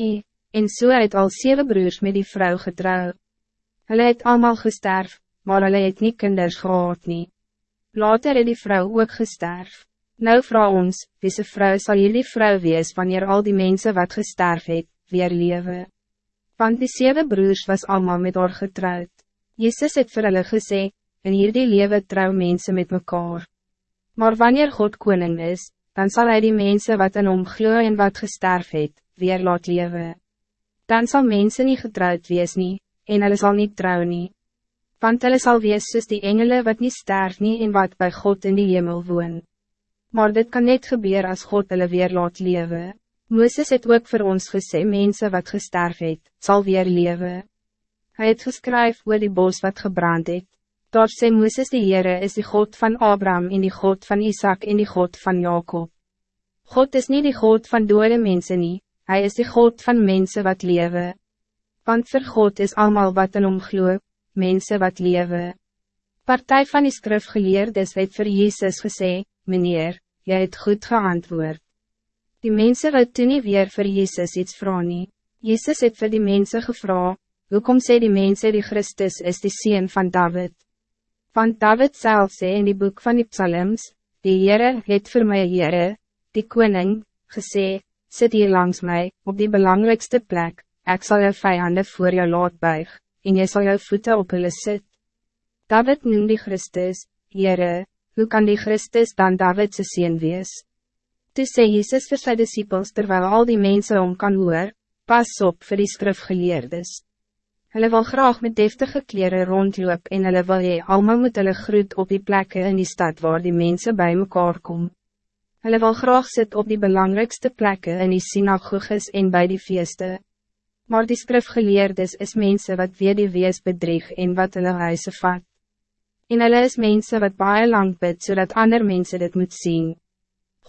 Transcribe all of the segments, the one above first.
I, en so het al zeven broers met die vrouw getrouw. Hulle het allemaal gesterf, maar hulle het nie kinders gehad nie. Later het die vrouw ook gesterf. Nou vraag ons, deze vrouw zal jullie vrouw wees wanneer al die mensen wat gesterf het, weer leven. Want die zeven broers was allemaal met haar getrouwd. Jezus het vir hulle gesê, in hierdie lewe trouw mensen met mekaar. Maar wanneer God koning is, dan zal hij die mensen wat in hom glo en wat gesterf het, weer laat leven. Dan zal mensen niet getrouwd wees nie, en hulle sal niet trouw nie. Want hulle sal wees soos die engele wat niet sterf nie en wat bij God in die hemel woon. Maar dit kan niet gebeuren als God hulle weer laat leven. Moeses het ook voor ons gesê mensen wat gesterf het, sal weer leven. Hij het geskryf oor die bos wat gebrand het. Daar sê Moeses die Heere is die God van Abraham en die God van Isaac en die God van Jacob. God is niet die God van dode mensen nie, Hij is die God van mensen wat leven. Want voor God is allemaal wat in omgloop, mensen wat leven. Partij van die skrifgeleerdes het voor Jezus gesê, meneer, jy het goed geantwoord. Die mensen wat toen nie weer voor Jezus iets vraag nie. Jezus het voor die mensen gevra, hoekom sê die mensen die Christus is die Seen van David? Want David zelf sê in die boek van die Psalms, die Heere het voor my Heere, die Koning, gesê, sit hier langs mij, op die belangrijkste plek, ik zal jou vijanden voor jou laat buig, en jy sal jou voeten op hulle sit. David noem die Christus, Heere, hoe kan die Christus dan Davidse sien wees? Toe sê Jesus vir sy disciples terwijl al die mensen om kan hoor, pas op vir die skrifgeleerdes. Hulle wil graag met deftige kleren rondloop en hulle wil jy allemaal moet hulle groet op die plekken in die stad waar die mensen bij mekaar kom. Hulle wil graag sit op die belangrijkste plekken in die synagoges en bij die feeste. Maar die skrifgeleerdes is mensen wat weer die wees bedrieg en wat hulle huise vat. En hulle is mensen wat baie lang bid zodat ander mensen dit moet zien.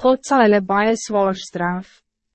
God zal hulle baie zwaar straf.